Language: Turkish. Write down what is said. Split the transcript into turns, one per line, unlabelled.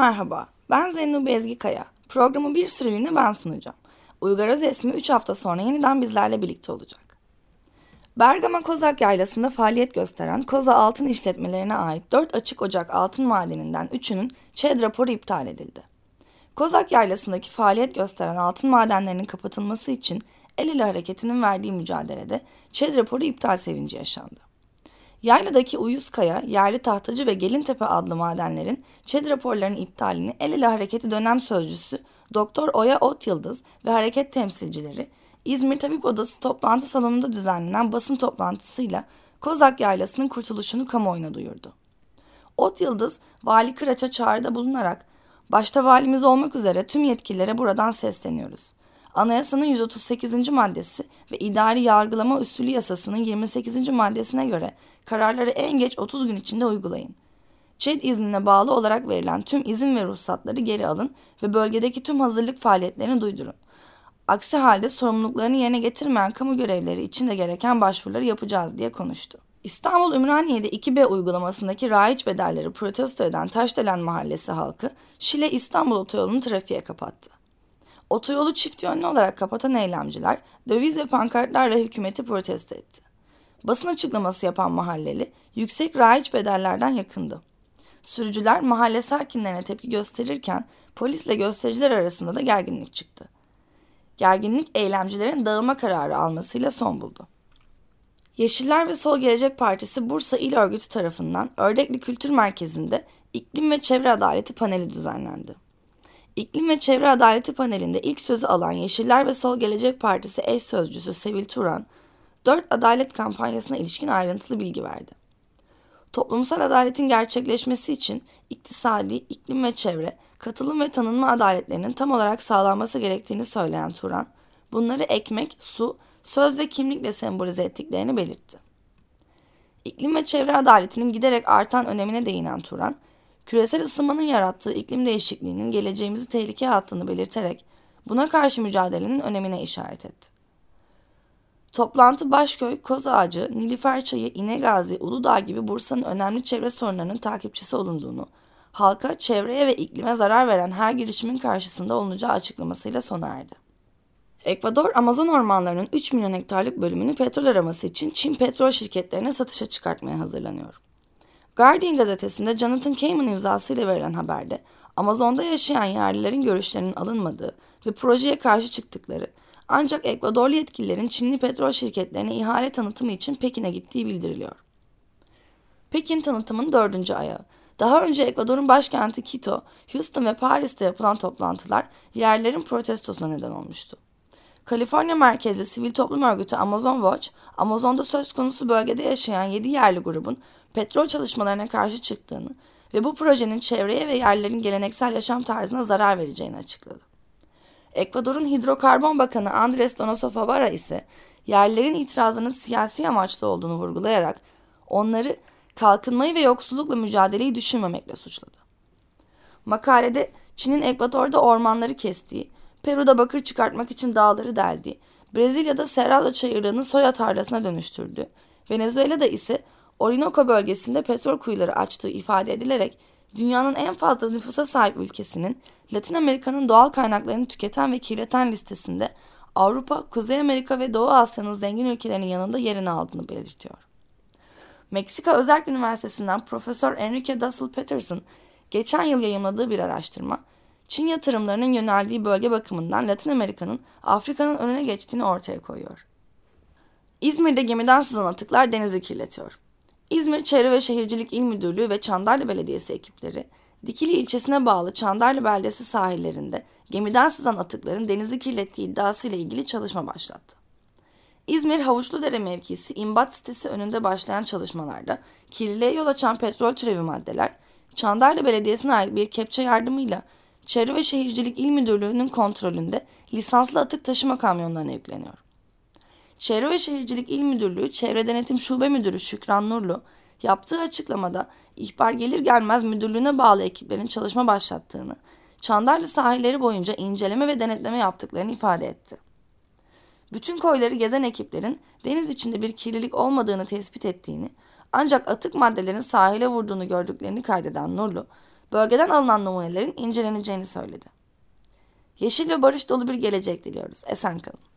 Merhaba, ben Zeynu Bezgi Kaya. Programı bir süreliğine ben sunacağım. Uygar Özesmi 3 hafta sonra yeniden bizlerle birlikte olacak. Bergama Kozak Yaylası'nda faaliyet gösteren Koza Altın işletmelerine ait 4 açık ocak altın madeninden 3'ünün ÇED raporu iptal edildi. Kozak Yaylası'ndaki faaliyet gösteren altın madenlerinin kapatılması için El ele hareketinin verdiği mücadelede ÇED raporu iptal sevinci yaşandı. Yayladaki Uyuzkaya, Yerli Tahtacı ve Gelintepe adlı madenlerin ÇED raporlarının iptalini El ele hareketi dönem sözcüsü Doktor Oya Ot Yıldız ve hareket temsilcileri İzmir Tabip Odası toplantı salonunda düzenlenen basın toplantısıyla Kozak Yaylası'nın kurtuluşunu kamuoyuna duyurdu. Ot Yıldız, Vali Kıraç'a çağrıda bulunarak, başta valimiz olmak üzere tüm yetkililere buradan sesleniyoruz. Anayasanın 138. maddesi ve idari yargılama usulü yasasının 28. maddesine göre kararları en geç 30 gün içinde uygulayın. ÇED iznine bağlı olarak verilen tüm izin ve ruhsatları geri alın ve bölgedeki tüm hazırlık faaliyetlerini duydurun. Aksi halde sorumluluklarını yerine getirmeyen kamu görevleri için de gereken başvuruları yapacağız diye konuştu. İstanbul Ümraniye'de 2B uygulamasındaki raiç bedelleri protesto eden Taşdelen Mahallesi halkı Şile İstanbul otoyolunu trafiğe kapattı. Otoyolu çift yönlü olarak kapatan eylemciler döviz ve pankartlarla hükümeti protesto etti. Basın açıklaması yapan mahalleli yüksek raiç bedellerden yakındı. Sürücüler mahalle sakinlerine tepki gösterirken polisle göstericiler arasında da gerginlik çıktı. Gerginlik eylemcilerin dağılma kararı almasıyla son buldu. Yeşiller ve Sol Gelecek Partisi Bursa İl Örgütü tarafından Ördekli Kültür Merkezi'nde İklim ve Çevre Adaleti paneli düzenlendi. İklim ve Çevre Adaleti panelinde ilk sözü alan Yeşiller ve Sol Gelecek Partisi eş sözcüsü Sevil Turan, 4 adalet kampanyasına ilişkin ayrıntılı bilgi verdi. Toplumsal adaletin gerçekleşmesi için iktisadi, iklim ve çevre, katılım ve tanınma adaletlerinin tam olarak sağlanması gerektiğini söyleyen Turan, bunları ekmek, su, söz ve kimlikle sembolize ettiklerini belirtti. İklim ve çevre adaletinin giderek artan önemine değinen Turan, küresel ısınmanın yarattığı iklim değişikliğinin geleceğimizi tehlikeye attığını belirterek buna karşı mücadelenin önemine işaret etti. Toplantı Başköy, Kozağacı, Nilüferçayı, İnegazi, Uludağ gibi Bursa'nın önemli çevre sorunlarının takipçisi olunduğunu, halka çevreye ve iklime zarar veren her girişimin karşısında olunacağı açıklamasıyla sona erdi. Ekvador, Amazon ormanlarının 3 milyon hektarlık bölümünü petrol araması için Çin petrol şirketlerine satışa çıkartmaya hazırlanıyor. Guardian gazetesinde Jonathan Kamen imzasıyla verilen haberde Amazon'da yaşayan yerlilerin görüşlerinin alınmadığı ve projeye karşı çıktıkları ancak Ekvadorlu yetkililerin Çinli petrol şirketlerine ihale tanıtımı için Pekin'e gittiği bildiriliyor. Pekin tanıtımın dördüncü ayağı. Daha önce Ekvador'un başkenti Quito, Houston ve Paris'te yapılan toplantılar yerlerin protestosuna neden olmuştu. Kaliforniya merkezli sivil toplum örgütü Amazon Watch, Amazon'da söz konusu bölgede yaşayan 7 yerli grubun petrol çalışmalarına karşı çıktığını ve bu projenin çevreye ve yerlerin geleneksel yaşam tarzına zarar vereceğini açıkladı. Ekvador'un hidrokarbon bakanı Andres Donoso Favara ise yerlerin itirazının siyasi amaçlı olduğunu vurgulayarak onları kalkınmayı ve yoksullukla mücadeleyi düşünmemekle suçladı. Makalede Çin'in Ekvador'da ormanları kestiği, Peru'da bakır çıkartmak için dağları deldiği, Brezilya'da Cerrado çayırlarını soya tarlasına dönüştürdü, Venezuela'da ise Orinoco bölgesinde petrol kuyuları açtığı ifade edilerek dünyanın en fazla nüfusa sahip ülkesinin Latin Amerika'nın doğal kaynaklarını tüketen ve kirleten listesinde Avrupa, Kuzey Amerika ve Doğu Asya'nın zengin ülkelerinin yanında yerini aldığını belirtiyor. Meksika Özerk Üniversitesi'nden Profesör Enrique Dussel Peterson geçen yıl yayımladığı bir araştırma, Çin yatırımlarının yöneldiği bölge bakımından Latin Amerika'nın Afrika'nın önüne geçtiğini ortaya koyuyor. İzmir'de gemiden sızan atıklar denizi kirletiyor. İzmir Çevre ve Şehircilik İl Müdürlüğü ve Çandarlı Belediyesi ekipleri, Dikili ilçesine bağlı Çandarlı beldesi sahillerinde gemiden sızan atıkların denizi kirlettiği iddiasıyla ilgili çalışma başlattı. İzmir Havuçludere mevkisi imbat sitesi önünde başlayan çalışmalarda kirliliğe yol açan petrol türevi maddeler, Çandarlı Belediyesi'ne ait bir kepçe yardımıyla Çevre ve Şehircilik İl Müdürlüğü'nün kontrolünde lisanslı atık taşıma kamyonlarına yükleniyor. Çevre ve Şehircilik İl Müdürlüğü Çevre Denetim Şube Müdürü Şükran Nurlu yaptığı açıklamada ihbar gelir gelmez müdürlüğüne bağlı ekiplerin çalışma başlattığını, Çandarlı sahilleri boyunca inceleme ve denetleme yaptıklarını ifade etti. Bütün koyları gezen ekiplerin deniz içinde bir kirlilik olmadığını tespit ettiğini, ancak atık maddelerin sahile vurduğunu gördüklerini kaydeden Nurlu, bölgeden alınan numunelerin inceleneceğini söyledi. Yeşil ve barış dolu bir gelecek diliyoruz. Esen kalın.